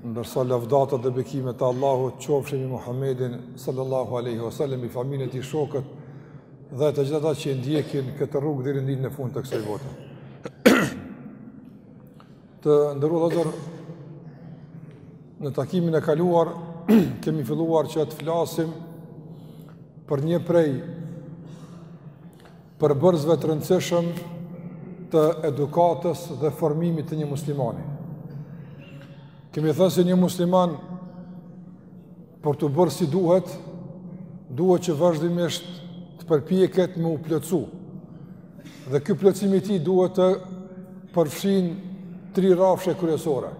Ndërsa lavdatat dhe bekimet e Allahut qofshin mbi Muhamedin sallallahu alaihi wasallam, mbi familjen e tij, shokët dhe të gjithë ata që ndjekin këtë rrugë deri në ditën e fundit të kësaj bote. Të nderuar vëllezër, në takimin e kaluar, kemi filluar që të flasim për një prej përbërësve të rëndësishëm të edukatës dhe formimit të një muslimani. Kemi thënë se një musliman për t'u bërë si duhet, duhet që vazhdimisht të përpjeket me u plotësu. Dhe ky plotësim i tij duhet të përfshin tri rrafshe kryesore.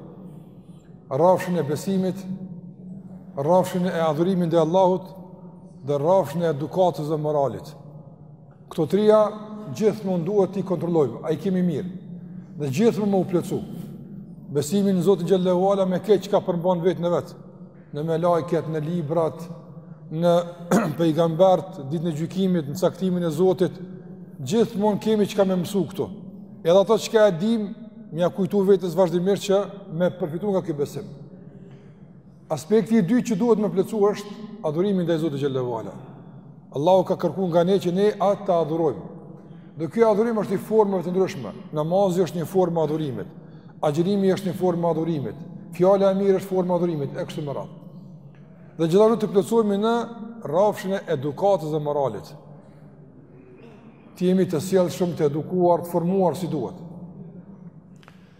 Rrafshin e besimit, rrafshin e adhurimit ndaj Allahut, dhe rrafshin e edukatës dhe moralit. Këto trija gjithmonë duhet t'i kontrollojmë, a i kemi mirë, dhe gjithmonë me u plotësu. Besimin në Zotin xhel-le ue ala me krejt çka përmban vetë në vete, në melajket, në librat, në pejgambert, ditën e gjykimit, në caktimin e Zotit, gjithmonë kemi çka me mësu këtu. Edhe ato çka i dimë, me ia kujtu vetes vazhdimisht që me përfitu nga ky besim. Aspekti i dytë që duhet me plotësu është adhurimi ndaj Zotit xhel-le ue ala. Allahu ka kërku nga ne që ne atë ta adhurojmë. Dhe ky adhurim është i formave të ndryshme. Namazi është një formë e adhurimit. Agjërimi është një formë e adhurimit. Fjala e mirë është formë e adhurimit. E kështu me radhë. Dhe gjithashtu të plotësohemi në rrafshin e edukatës dhe moralit. Të jemi të sjellshëm, të edukuar, të formuar si duhet.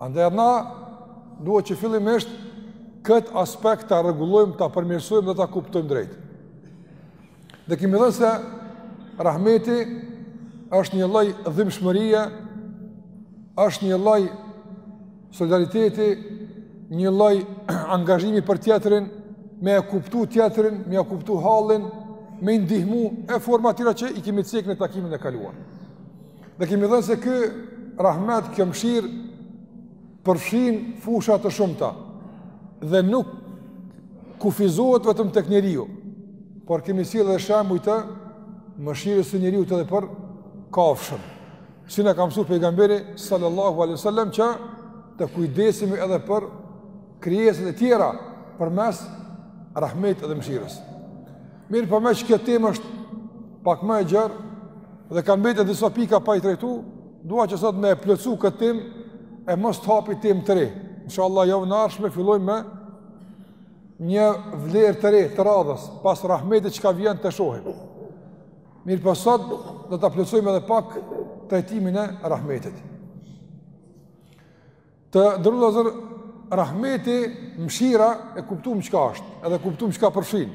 Andaj na duhet që fillimisht këtë aspekt ta rregullojmë, ta përmirësojmë dhe ta kuptojmë drejt. Dhe kemi thënë se rahmeti është një lloj dhimbshmërie, është një lloj solidariteti, një lloj angazhimi për tjetrin, me e kuptu tjetrin, me ia kuptu hallin, me i ndihmu e forma tjera që i kemi cekë në takimin e kaluar. Dhe kemi thënë se ky rahmet, kjo mëshirë përfshin fusha të shumta dhe nuk kufizohet vetëm tek njeriu, por kemi sjellë edhe shembuj të mëshirës së njeriut edhe për kafshën. Si na ka mësuar pejgamberi sallallahu alaihi wasallam që të kujdesemi edhe për krijesat e tjera përmes rahmetit dhe mëshirës. Mirëpo meqë kjo temë është pak më e gjërë, dhe kanë mbetë disa pika pa i trajtu, dua që sot me e plotësu këtë temë, e mos të hapi temë të re. Insha Allah, javën e ardhshme fillojmë me një vlerë të re, të radhës, pas rahmetit çka vjen të shohim. Mirëpo sot do ta plotësojmë edhe pak trejtimin e rahmetit. Të nderum vllazër, rahmeti, mshira, e kuptum çka është, edhe kuptum çka përfshin.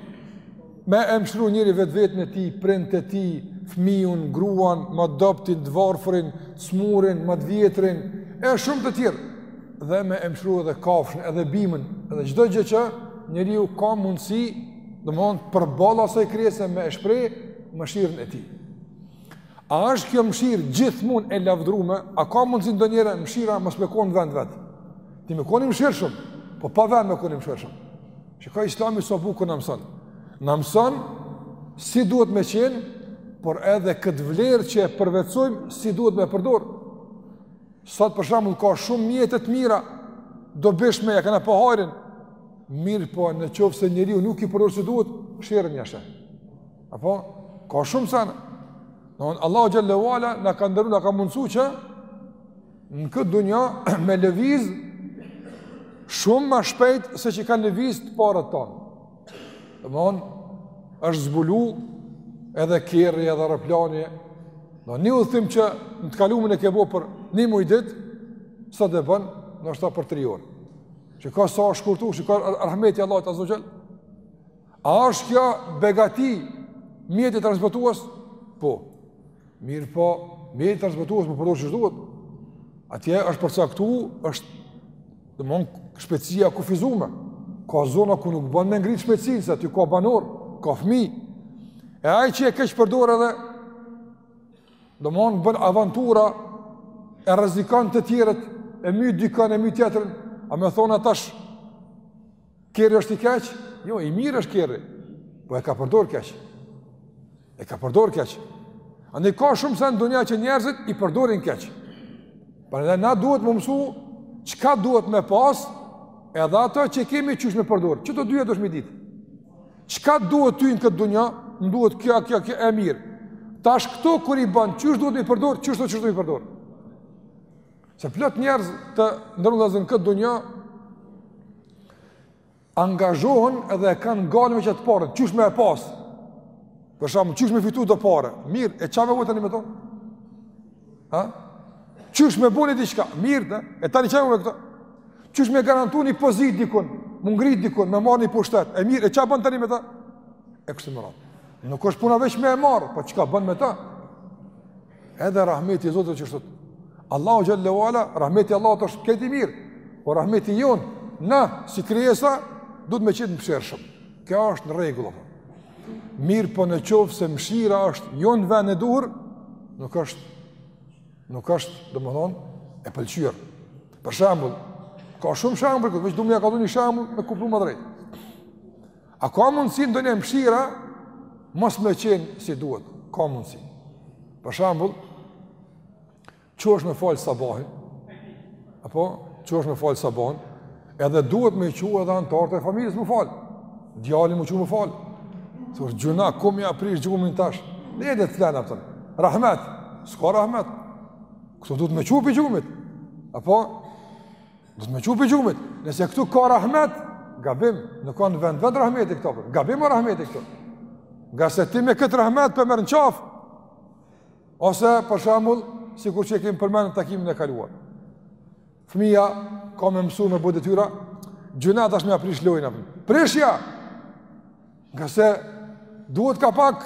Me e mshiru njeri vetveten e tij, prindt e tij, fmiun, gruan, ma t'dobtin, t'varfërin, t'smurin, ma t'vjetrin, e shumë të tjerë. Dhe me e mshiru edhe kafshën, edhe bimën, edhe çdo gjë që njeriu ka mundësi, domethënë, përballë asaj krijese me e shpreh mëshirën e tij. A është kjo mëshirë gjithmonë e lavdrume? A ka mundësi ndonjëherë mëshira mos me kon n'vend t'vet? Ti me kon i mëshirshëm, po pa vend me kon i mëshirshëm. Shiko Islami sa bukur na mëson. Na mëson si duhet me qenë, por edhe këtë vlerë që e përvetësojmë, si duhet me përdor. Sot për shembull ka shumë mjete të mira, të dobishme, ja kanë pa hajrin. Mirëpo në qoftë se njeriu nuk i përdor si duhet, sherrin ja sheh. Apo, ka shumë sene. Domethënë, Allahu xhele ve ala na ka nderu, na ka mundësu që në këtë dunja me lëviz shumë ma shpejt se që kanë lëviz të parët tanë. Domethënë, është zbulu edhe kerri, edhe aeroplani. Një udhëtim që në të kalumen e ke bo për një muj ditë, sot e bon ndoshta për tri orë. Shiko sa shkurtu, shiko rahmeti i Allahut azze ve xhel, A është kjo begati mjeti transportues? Po. Mirëpo, mjeti transportues m'u përdor siç duhet. Atje është përcaktu, është domethënë shpejtësia e kufizume. Ka zona ku nuk bon me ngrit shpejtësinë, se aty ka banor, ka fmi. E ai që e keqpërdor edhe, domethënë bën avantura, e rrezikon të tjerët, e myt dikën, e myt tjetrin, a me thonë tash, Kerri është i keq? Jo, i mirë është kerri. Po e ka përdor keq. E ka përdor keq. Ani ka shumë sene n'dunja që njerëzit i përdorin keq. Prandaj na duhet me mësu çka duhet me pas, edhe ato që kemi qysh me përdor. Që të dyja duhet me i ditë. Çka t'duhet ty në këtë dunja? M'duhet kjo, kjo, kjo e mirë. Tash këto kur i bën, qysh duhet me përdor, qysh duhet, qysh duhet me përdor. Se plot njerëz të nderum vllazën n'këtë dunja angazhohen edhe kanë ngel me qat të parën, qysh me e pas. Për shembull qysh me fitu do pare. Mirë, e ça me bo tani me to. Ha? Qysh me bo ni diçka. Mirë, de, e tani ça me bo me këto. Qysh me garantu ni pozitë dikun, m'u ngrit dikun, me marr ni pushtet. E mirë, e ça bën tani me ta. E kështu me radhë. Nuk është puna veç me e marr, po çka bën me ta? Edhe rahmeti i Zotit është kështu. Allahu xhelle ve ala, rahmeti i Allahut është krejt i mirë. Po rahmeti jonë, na si krijesa duhet me qenë të mëshirshëm. Kjo është në rregull apo? Mirëpo në qoftë se mshira është jo në vend të duhur, nuk është, nuk është, domethonë, e pëlqyer. Për shembull, ka shumë shembuj, këtu veç du me ju kallzu një shembull me kuptu ma drejt. A ka mundësi ndonjëherë mshira, mos me qenë si duhet, ka mundësi. Për shembull, çohesh me falë sabahin, apo, çohesh me falë sabahin, edhe duhet me i çu edhe antarët e familjes me falë, djali m'u çu me falë, s'është gjynah, ku me ia prish gjumin tash, hajde t'e lëna pshtën, rahmet, s'ka rahmet, këtu duhet me çu pi gjumit, apo, Duhet me çu pi gjumit. Nëse këtu ka rahmet, gabim, nuk a në vend t'vet rahmeti këtu. Po. Gabim o rahmeti këtu. Ngase ti me këtë rahmet po e merr në qafë, ose për shembull, sikur që e kemi përmend në takimin e kaluar. Fëmija ka me mësu me bo detyra, gjynah tash me ia prish lojën. Prishja! Ngase duhet ka pak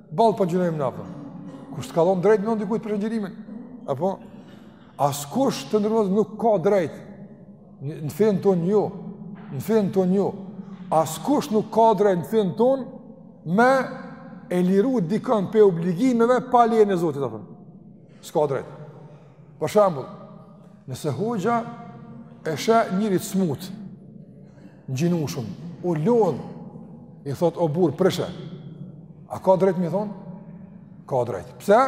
Vallë po ngjinojmë na apo. Kush të ka dhënë drejt m'i thonë dikujt prishe ngjinimin? Apo askush te njerëzit nuk ka drejt. Në fenë tonë jo, në fenë tonë jo. Askush nuk ka drejt në fenë tonë me e liru dikën prej obligimeve pa lejën e Zotit apo. S'ka drejt. Për shembull, nëse hoxha e sheh njeri të smut, Ngjinushëm, u lodh, i thot o burrë, prishe. A ka drejt m'i thonë? Ka drejt. Pse?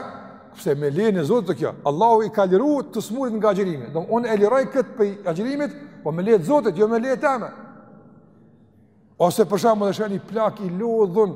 Pse me lejën e Zotit është kjo. Allahu i ka liru të smurit nga agjërimi. Do unë e liroj këtë prej agjërimit, po me leje t'Zotit, jo me leje teme. Ose për shembull e sheh një plak i lodhun,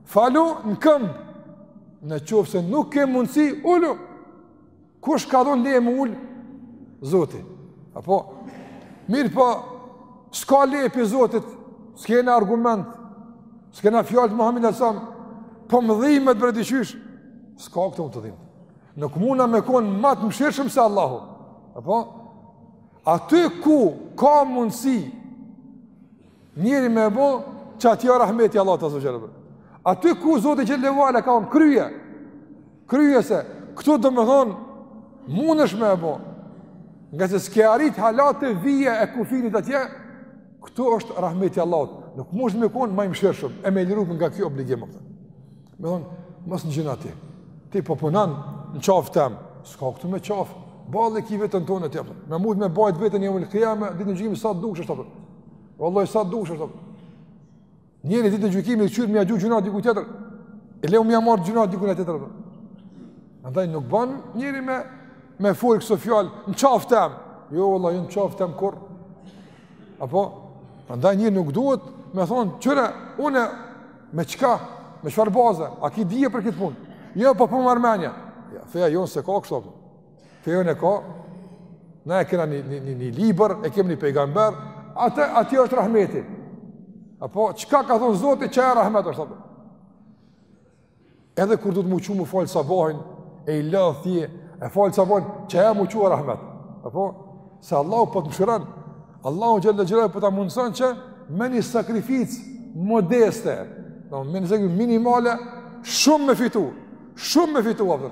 Falu në këmbë, në qoftë se nuk ke mundësi, ulu. Kush ka dhënë leje m'u ulë? Zoti. Apo, mirëpo, s'ka leje pi Zotit, s'kena argument, s'kena fjalë të Muhammed alejhi selam, po më dhimet bre diqysh, s'ka këtu m'u t'dhimt. Nuk muna me konë ma të mëshirshëm se Allahu. Apo, aty ku ka mundësi Njeri me e bo, që aty o rahmeti i Allahut azze ve xhel. Aty ku Zoti xhelle ve ala ka thonë kryje? Kryje se, këtu domethonë, mundesh me e bo. Ngase s'ke arrit hala te vija e kufinit atje, këtu është rahmeti i Allahut. Nuk mundesh me konë ma i mëshirshëm, e me liru nga ky obligim. Këtë. Me thonë, mos në gjynah ti, ti po punon në qafë tem, s'ka këtu me qafë, boll e ki veten tonë e tepër, me mund me bajt veten jeumul kijame, ditën e gjykimit sa ngushtë është, vallahi sa ngushtë është njeri ditën e gjykimit dhe kqyr me ja gju gjynahin dikujt tjetër, e le mo me ja marrë gjynahin dikujt tjetër, andaj nuk ban njeri me, me folë këso fjalë, në qafë tem, jo vallahi, jo në qafë tem kurrë, apo, andaj njeri nuk duhet me thonë, kqyre, unë, Me çka? Me çfarë baze? A ki dije për këtë punë? Jo, po ma merr mendja. Ja, feja jonë s'e ka kështu. Feja jonë e ka. Na e kena një një një, një libër, e kemi një pejgamber, atë aty është rahmeti. Apo çka ka thon Zoti qajo rahmet është apo? Edhe kur duhet m'u çu me fal sabahin e i lodht je, e fal sabahin qajo m'u çu rahmet. Apo se Allahu po të mëshiron. Allahu xhelle xhelaluhu po ta mundson që me një sakrificë modeste, do me një sakrificë minimale, shumë me fitu, shumë me fitu apo.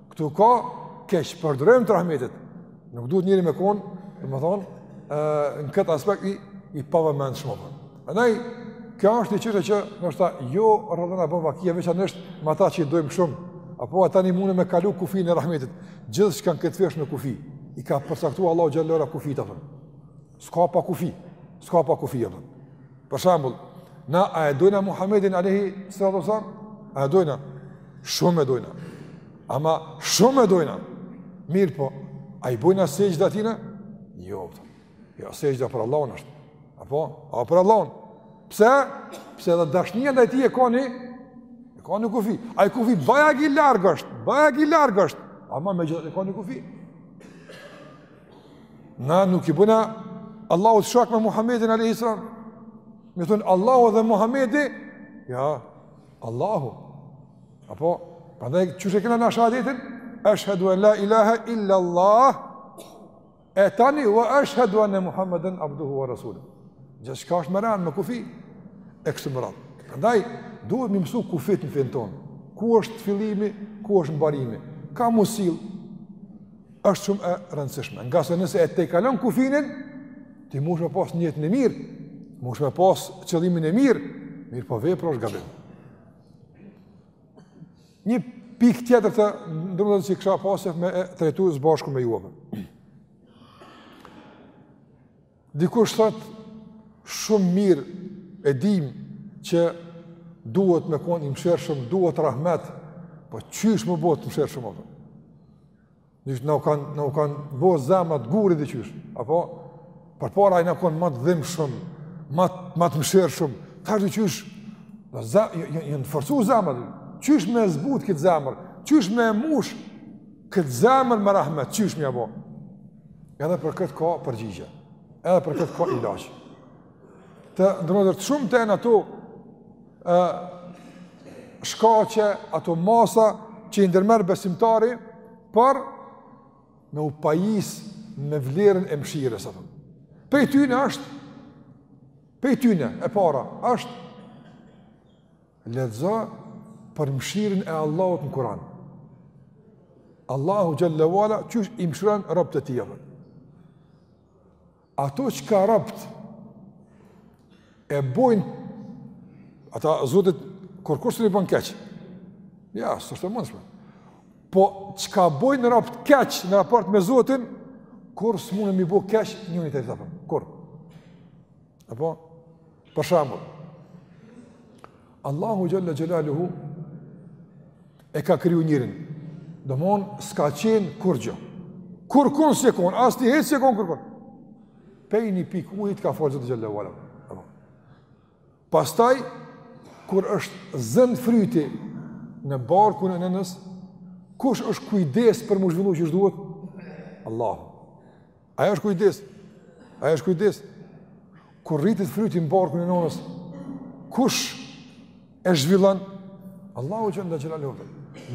Këtu ka keqpërdorime të rahmetit. Nuk duhet njeri me konë, domethonë, në këtë aspekt i, i pavëmendshëm. Po. Andaj, kjo është një çështje që, ndoshta, jo rrallë na bon vakia, veçanërisht me ata që i dojmë shumë, apo e tani mun me kalu kufinin e rahmetit, gjithçka në këtë fe është me kufi, i ka përcaktu Allahu xhelle ve ala kufijtë fëmë. S'ka pa kufi, s'ka pa kufi, jepëm. Për shembull, na a e dojna Muhammedin alayhi salatu wasallam? A e dojna? Shumë e dojna. Ama shumë e dojna. Mirëpo, a i bojna sexhde atina? Jo. Jo, sexhde për Allahun është. Apo? A për Allahun. Pse? Sepse edhe dashnia ndaj tij e ka një? E ka një kufi. Ai kufi bajagi larg është. Bajagi larg është. Ama me gjithë e ka një kufi. Na nuk i bojna Allahut shok me Muhammedin alejhi selam. Me thonë Allahu edhe Muhammedi, ja, Allahu. Apo, prandaj qysh e kena në shahadetin, eshhedu en la ilaha illa Allah, e tani, wa eshhedu enne Muhammeden abduhu wa rasuluhu. Gjithçka është me ren, me kufi, e kështu me radhë. Prandaj, duhet me i mësu kufijtë në fenë tonë. Ku është fillimi, ku është mbarimi. Ka musil, është shumë e rëndësishme, ngase nëse e tejkalon kufinin, ti munsh me pas nijetin e mirë, munsh me pas qëllimin e mirë, mirëpo vepra është gabim. Një pikë tjetër të ndërmjetës që kisha pas qejf me trajtu së bashku me juve. Dikush thot shumë mirë e dim që duhet me kon i mëshirshëm, duhet rahmet, po qysh me u bo të mëshirshëm apo? Na u kanë na u kanë bo zemrat guri diqysh. Apo përpara jena kon ma të dhimbshëm, ma ma të mëshirshëm. Tash diqysh do za jo jo jo të forcu zemra. Qysh me zbut këtë zemër, qysh me mush këtë zemër me rahmet, qysh me ja bo? Edhe për këtë ka përgjigje. Edhe për këtë ka ilaç. Të nderuar vëllezër, të shumta janë ato ë shkaqe, ato masa që i ndërmerr besimtari për me u pajis me vlerën e mëshirës apo. Prej tyne është prej tyne e para është Lexo për mëshirën e Allahut në Kur'an. Allahu xhelle ve ala qysh i mëshiron robët e tij. Ato çka robët e bojnë ata Zotit kurkush s'i bon keq. Ja, s'është e mundshme. Po çka bojnë robët keq në raport me Zotin, kur s'mundë me i bo keq njëri tjetrit apo? Kur? Apo? Për shambull, Allahu xhelle xhelaluhu e ka kriju njerin, domon s'ka qenë kurgjo, kurkun s'je kon, as ti hiç s'je kon kurkun, pej një pike ujit t'ka falë Zoti xhelle ve ala. Pastaj, kur është zënë fryti në barkun e nënës, kush është kujdes për m'u zhvillu qysh duhet? Allahu. Ai është kujdes, ai është kujdes. Kur rritet fryti n'barkun e nonës, kush e zhvillon? Allahu xhelle xhelaluhu.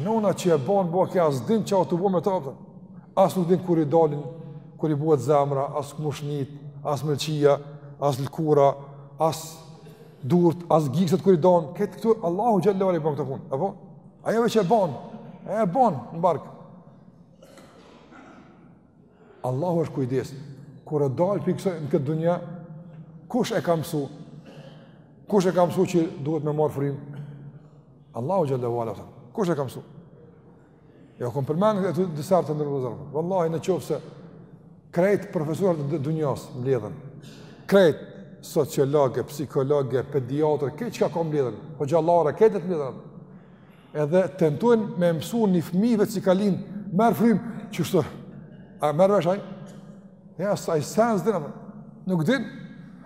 Nona që e ban n'bark, as din çka o tu u bo me ta dhe. As nuk din kur i dalin, kur i bohet zemra, as mushknit, as mëlçia, as lëkura, as durt, as gishtat kur i dalin. Krejt këto, Allahu xhelle ve ala i bon këto punë. Apo? Ajo veç e ban, e ban në bark. Allahu është kujdes. Kur e dal pej kësaj në këtë dunja, kush e ka mësu? Kush e ka mësu që duhet me marrë frymë? Allahu xhelle ve ala, kush e ka mësu? Ja, jo, kom përmend këtë disa herë të nderuar vëllezër. Vallahi në qofë se krejt profesorët e dunjas mbledhen, krejt sociologë, psikologë, pediatër, krejt çka ka mbledhen, po vallahi, krejt të mbledhen, Edhe tentojnë me mësu një fëmije që ka lind, merr frymë, qysh, a merr vesh ai? Ja, se ai send hala nuk din,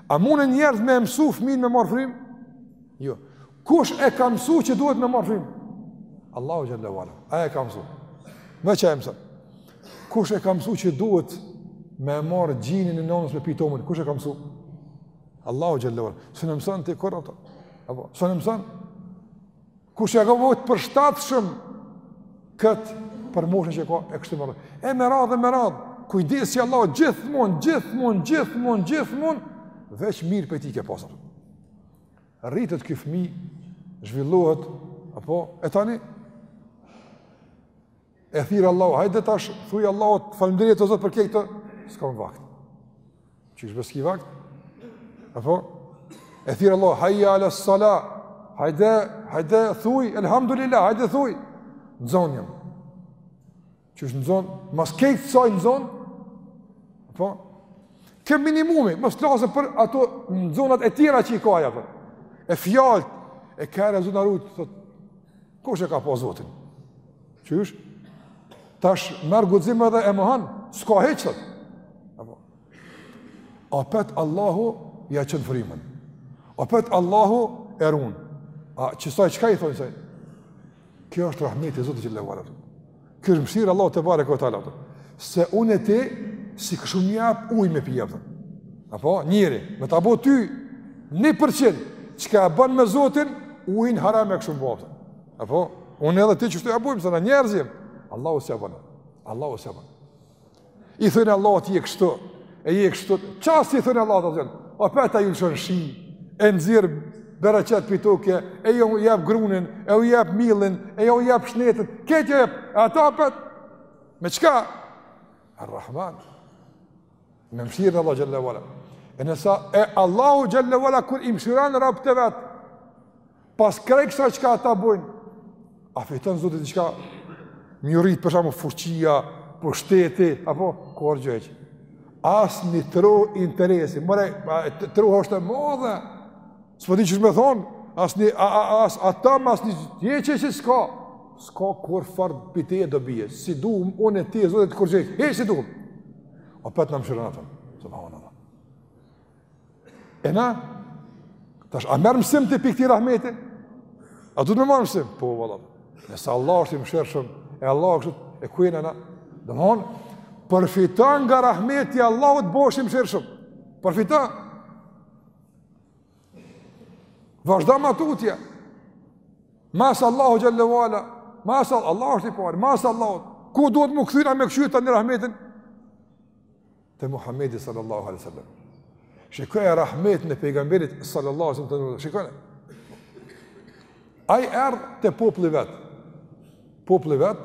a munen njerzt me mësu fëmijën me marrë frymë? Jo, kush e ka mësu që duhet me marrë frymë? Allahu xhele ue ala, ai e ka mësu. Me çka e mëson? Kush e ka mësu që duhet me marrë gjinin e nënës me pi tamël? Kush e ka mësu? Allahu xhele ue ala, s'e mëson tjetër kurrkush, apo, s'e mëson? Kush e ka bo t'përshtatshëm këtë për moshën që ka e kështu me radhë. E me radhë me radhë. Kujdes i Allahut gjithmonë, gjithmonë, gjithmonë, gjithmonë veç mirë për ti ka pasur. Rritet ky fëmijë, zhvillohet apo e tani E thirr Allahu, hajde tash, thuj Allahu, të faleminderit o Zot për krejt, s'kam vakt. Qysh be s'ki vakt? Apo? E thirr Allahu, hajje ala salah, hajde, hajde, thuj, elhamdulillah, hajde, thuj. I nxanë jam. Qysh i nxanë, mas krejt ksaj i nxanë, apo? Kjo minimumi, mos t'flasim për ato nxanat e tjera që i ka ai, për. E fjalë, e kur e zë n'rrugë, thotë, Kush e ka pa Zotin? Qysh? Tash merr guxim edhe e mohon, s'ka hiç thotë. Apo. Apet Allahu ja çon frymën. Apet Allahu e run. A qësaj çka i thonë ksaj? Kjo është rahmeti i Zotit, vllezër. Kjo është mëshira e Allahut tebareke ue teala. Se unë e ti, s'i kishim jep uj me pi apet. Apo, njëri, me ta bo ty, një përqind çka ban me Zotin, ujin haram ia kishim bo apet. Apo, unë edhe ti qështu e bojmë, se na njerz jem, Allahu s'e ban. Allahu s'e ban. I thojnë Allahut je kështu, e je kështu, çka s'i thojnë Allahut ata, opet ai ju lëshon shi, e nxjerr bereqet pi toke, e ju jep grunin, e ju jep millin, e ju jep shnetin, krejt ju jep, e ata apet, me çka? Ar-Rahman, me mëshirën e Allahut xhele ue ala, e ndërsa, e Allahu xhele ue ala, kur i mëshiron robtë e vet, Pas krejt kësaj çka ata bëjnë, a fiton zoti diçka? I rrit për shembull fuqia, pushteti apo kurgjë hiç. As një trohë interesi, more troha është e madhe. S'po di qysh me thonë, as një a, a, as atom, as një hiç hiç s'ka. S'ka kurrfarë pike dobie. S'i duhem unë e ti zotit kurgjë hiç s'i duhem. Opet na mëshiron ai. Subhanallah. E na, tash, a merr mësim ti pi këtij rahmeti? A duhet me marrë mësim? Po, valla, nëse Allahu është i mëshirshëm, e Allah është e kujnë e na, domethonë, përfiton nga rahmeti i Allahut bohesh i mëshirshëm, përfiton, vazhdo ma tutje, mas Allahut xhele ve ala, mas Allahut i pari, mas Allahut, ku duhet m'u kthy na me kqyr tani rahmetin? te Muhamedi sallallahu alaihi wasallam. Shikoje rahmetin e pejgamberit sallallahu alaihi wasallam. Shikoje. Ai erdh te populli i vet. Populli i vet.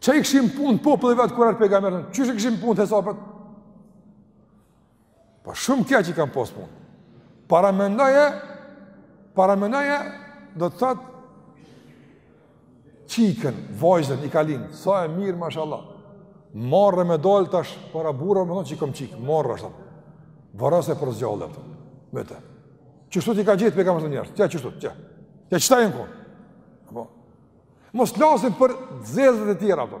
Qysh i kishin punët populli i vet kur erdh pejgamberi? Qysh i kishin punët, hesapet? Po shumë keq i kanë pas punët. Paramendoje, paramendoje do të thotë çikën, vajzën i ka lind. Sa e mirë mashallah. Marre me dal tash para burrave, me thonë që kom çikë, merre ashtu, varrose për së gjalli atë. Me të. Qështu i ka gjetë me kamë të njerëz. Ja qështu, ja. Ja çfarë janë këtu? Apo. Mos flasim për zezat e tjera ato.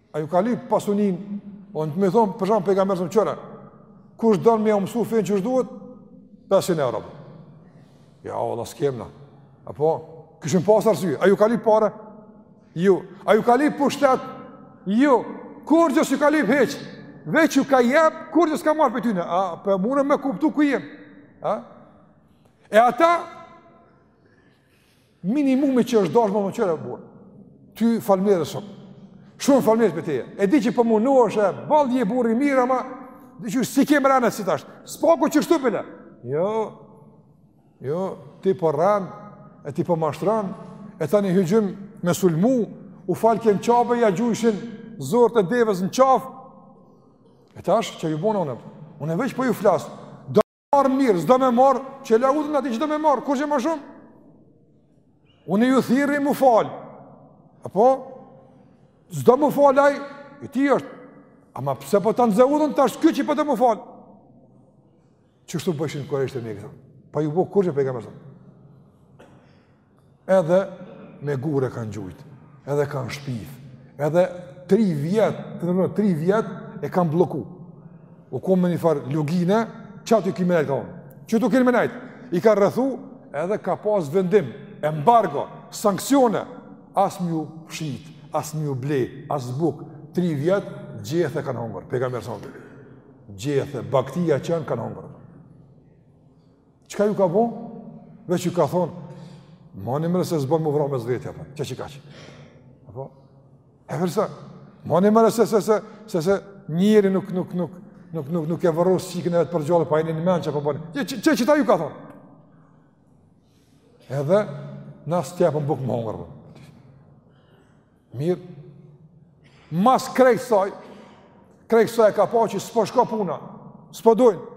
A ju ka lyp pasuninë? Po në të me thonë, për shembull pejgamberi, qëra, kush don me ia mësu fenë qysh duhet? 500 euro. Ja, valla s'kem na. Apo, kishin pas arsye, a ju ka lyp pare? Jo, a ju ka lyp pushtet? Jo, kurgjo s'ju ka lyp hiç. Veç ju ka jep, kurgjo s'ka marrë prej tyne? A, po mun me kuptu ku jem? A? E ata, Minimumi që është dashur më bre burrë. Ty faleminderit shumë. Shumë faleminderit prej teje. E di që po mundohesh e vallë je burrë i mirë ama dhe që si ke mbrana si tash. Spaku qështu bile. Jo. Jo, ti po rren, e ti po mashtron, e tani hyjshin me sulmu, u fal ke Qabe ja gjujshin zorrët e devës në qafë. E tash çka ju bona unë. Unë veç po ju flas. marrë mirë, s'do me marrë, çelja udhën atij që do me marrë, kurgjo ma shumë? Unë ju thirri mu falë, apo? S'do mu falë ai, i tij është, ama pse po ja nxe udhën, tash këtij që po do mu falë? Qështu bojshin kurejshët e Mekës, pa ju bo kurgjo pejgamberi? Edhe me gurë e kanë gjujt, edhe kanë shpif, edhe tri vjet, të nderuem, tri vjet e kanë blloku. U kon në njëfarë lugine, qaty kini me nejt, ka thonë. Qaty kini me nejt, i ka rrethu, edhe ka pas vendim, embargo, sanksione, as me ju shit, as me ju ble, as bukë, tri vjet, gjethe kanë hongër, pejgamberi. Gjethe, baktia që i han kanë hongër. Çka ju ka bo? Veç ju ka thonë, ma një mërë se zbën më vra mes veti, apë, që që ka që? Apo? E vërsa, ma një mërë se se se, se, se njëri nuk, nuk, nuk, nuk, nuk, nuk e vërru si kënë e të përgjallë, pa e një një mend ça po bon. Ç, ç, ç, çka ju ka thonë? Edhe, na s'tjepëm bukë me hongër, po. Mirë, mas krejt saj, krejt saj e ka pa që s'po shko puna, s'po dojnë.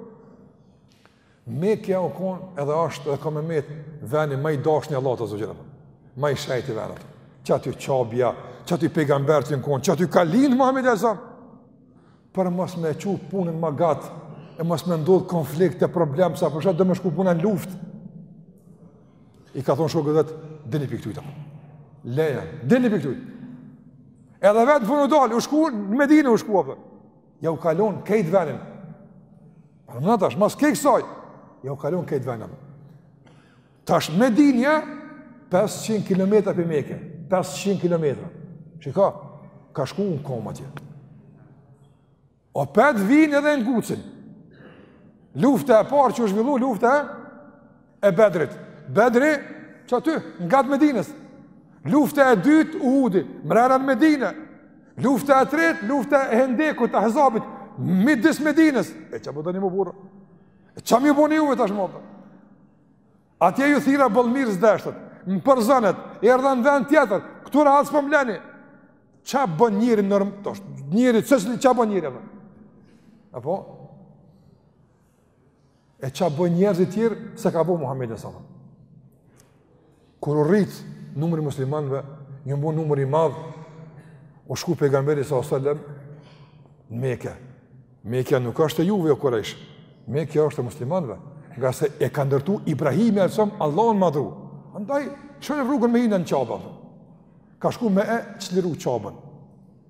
Meka u kon edhe është edhe ka me met veni ma i dashun i Allahut azza xhelalu. Ma i shejti vend. Qaty Qabja, qaty pejgamberët jon kon, qaty ka lind Muhammed a.s. Për mos me çu punën ma gat, e mos me ndodh konflikt e problem sa për shkak të me shku puna në luftë. I ka thon shokëve t'vet, dilni prej këtu. Leja, dilni prej këtu. Edhe vet von u dal, u shku në Medinë u shku apo. Jau ka lon krejt venin. Për në tash, mas krejt kësaj, jau ka lon krejt venin. Tash Medinja, 500 km prej Meke, 500 km. Çka? Ka shku n'komë atje. Opet vinë edhe e ngucin. Lufta e parë që u zhvillu, lufta e e Bedrit. Bedri qaty, ngat Medinës. Lufta e dytë Uhudi, mrena në Medinë. Lufta e tretë, lufta e Hendekut, Ahzabit, midis Medinës. E ça po doni more burrë? E ça me ju bo juve tash ma? Atje ju thira boll mirë s'deshtët, më përzënët, erdha në vend tjetër, këtu hala s'po m'leni. Ça bën njeri nërmë, të është njeri, ça ça bën njeri? Apo? E ça bëjnë njerëzit tjerë, s'e ka bo Muhammedi alejhi selam. Kur u rrit numri i muslimanve, jon bo numër i madh, u shku pejgamberi alejhi selam në Meke. Mekja nuk është e juve o kurejsh, mekja është e muslimanve, ngase e ka ndërtu Ibrahimi alejhi selam Allahun me madhru. Andaj, lësho rrugën me hi na në Qabe? Ka shku me e çliru Qabën.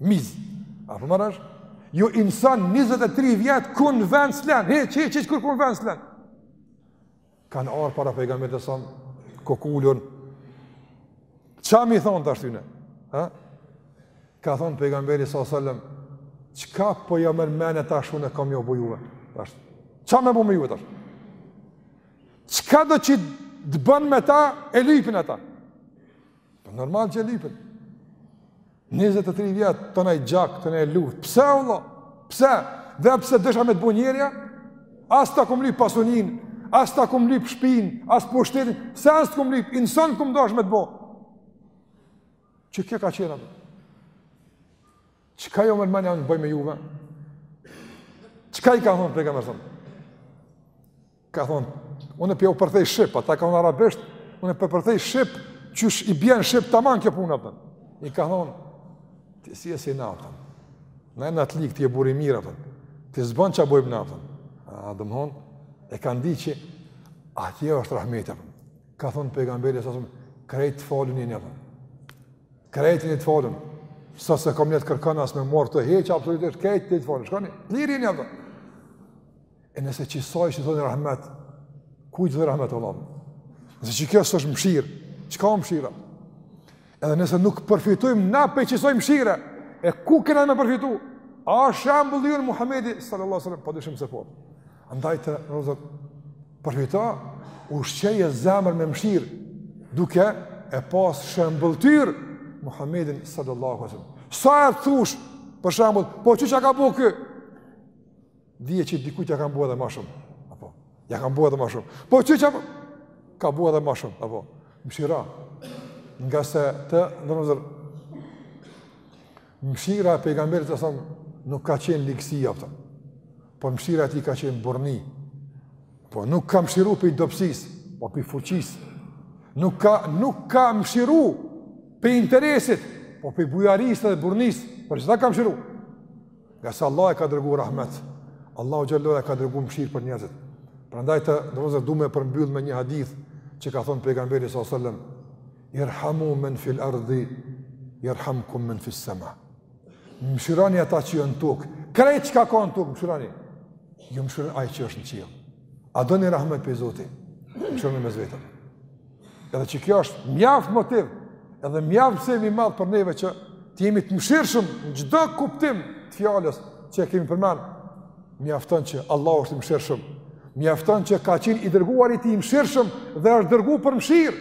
Miz. A po marrësh? Ju o insan 23 vjet kërkun vend s'lan, he çe çe kur kun vend s'lan. Kan ardh para pejgamberit a.s. kokulun. Ça m'i thon tash tyne? Ha? Ka thon pejgamberi alejhi selam, çka po jau merr menja tash unë kam me ju bo juve. Tash. Ça me bo me ju tash? Çka do që të bën me ta e lypin ata? Po normal që e lypin. 23 vjet tanaj gjak tanaj luftë. Pse valla? Pse? Veç pse deshta me të bo njeri? As ta kum lip pasunin, as ta kum lip shpin, as pushtetin. Se as ta kum lip, insan kum dash me të bo? Çi kjo ka qenë atë? Çka jau merr menja bëj me juve? Çka i ka thonë pejgamberi? Ka thonë, unë p'jau përkthej shqip, ata kanë thonë arabisht, unë p'jau përkthej shqip, qysh i bjen shqip taman kjo punë, a kupton. I ka thonë, ti s'je si na, a kupton. Na jena të ligë, ti je burri i mirë, a kupton. Ti s'bon çka bojmë na, a kupton. A, domethonë, e kanë ditë që atje është rahmet, a kupton. Ka thonë pejgamberi, s.a.s., krejt të falun jeni, a kupton. Krejt jeni të falun. Sa s'e kom nijet kërkan, as me morë të heqë, absolutisht, krejt jeni të falun. Shkoni, lirë jeni, a kupton. E nëse qesaj s'i thonë rahmet, kujt i thohet rahmet vallah? Nëse qekjo s'është mshirë, çka â mshira? Edhe nëse nuk përfitojmë na pej qesaj mshire, e ku kena me përfitu? A shembull jonë Muhammedi, sallallahu sallam, pa dyshim se po. Andaj të nderuar vllezër, përfito, ushqeje zemrën me mshirë, duke e pas shëmbëlltyrë Muhammedin, sallallahu sallam. Sa herë të thush, për shembull, po qe çka ka bo ky? Dije që dikujt ja kanë bo edhe ma shumë. Apo, ja kanë bo edhe ma shumë. Po, qe çka ka bo, edhe ma shumë. Apo, mshira. Ngase të nderuar vllezër, mshira e pejgamberit s.a.s., nuk ka qenë ligësi, a kupton. Po, mshira e tij ka qenë burrni. Po, nuk ka mshiru pej dobsisë, po pej fuqisë. Nuk ka, nuk ka mshiru pej interesit, po pej bujarisë dhe burrnisë. Për qita ka mshiru, Ngase Allah e ka dërgu rahmet, Allahu xhel-le ve ala e ka dërgu mëshirë për njerëzit. Prandaj të nderuar vllezër du me përmbyll me një hadith që ka thonë pejgamberi s.a.s. Irhamu men fil ardhi, irhamkum men fil sema. Mëshironi ata që jonë n'tokë, krejt çka ka në tokë, mëshironi. Ju mëshiron ai që është në qiell. A doni rahmet prej Zotit, mëshironi mes vete. Edhe qekjo është mjaft motiv, edhe mjaft mësim i madh për neve që të jemi të mëshirëshëm në çdo kuptim të fjalës që e kemi përmend, mjafton që Allahu është i mëshirëshëm, mjafton që ka qenë i dërguari i tij i mëshirëshëm dhe është dërgu për mëshirë,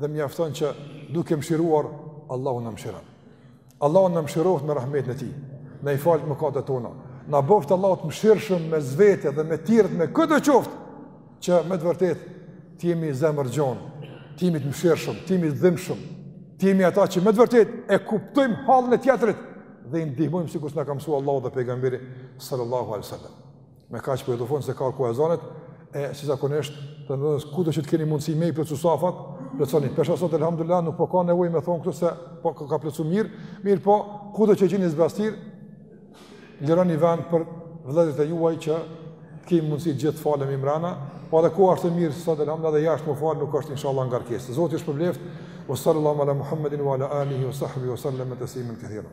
dhe mjafton që duke mëshiruar, Allahu na mëshiron. Allahu na mëshiroftë me rahmetin e Tij, na i faltë mëkatet tona, na bëftë Allahu të mëshirshëm mes vete dhe me të tjerët me këdo qoftë që me të vërtetë të jemi zemërgjonë, të jemi të mëshirshëm, të jemi të dhimbshëm, të jemi ata që me të vërtetë e kuptojmë hallin e tjetrit dhe i ndihmojmë sikurse na ka mësuar Allahu dhe pejgamberi sallallahu alaihi wasallam. Me kaq po e përfundoj se â koha e ezanit e si zakonisht të nderuar vllezër kudo që të keni mundësi me i plotsu safat, plotsoni, po e shoh sot, elhamdulilah, nuk po ka nevojë me thonë këtë se po ka plotsu mirë, mirëpo, kudo që gjeni zbrastirë, lironi vend për vëllezërit e juaj që të kemi mundësi gjithë falemi mrena, po edhe koha ashtë e mirë sot, elhamdulilah, dhe jashtë me u falë nuk është inshallah ngarkesë. Zoti ju shpërbleftë, wa sallallahu ala Muhammedin wa ala alihi wa sahbihi wa sallam teslimen kethira.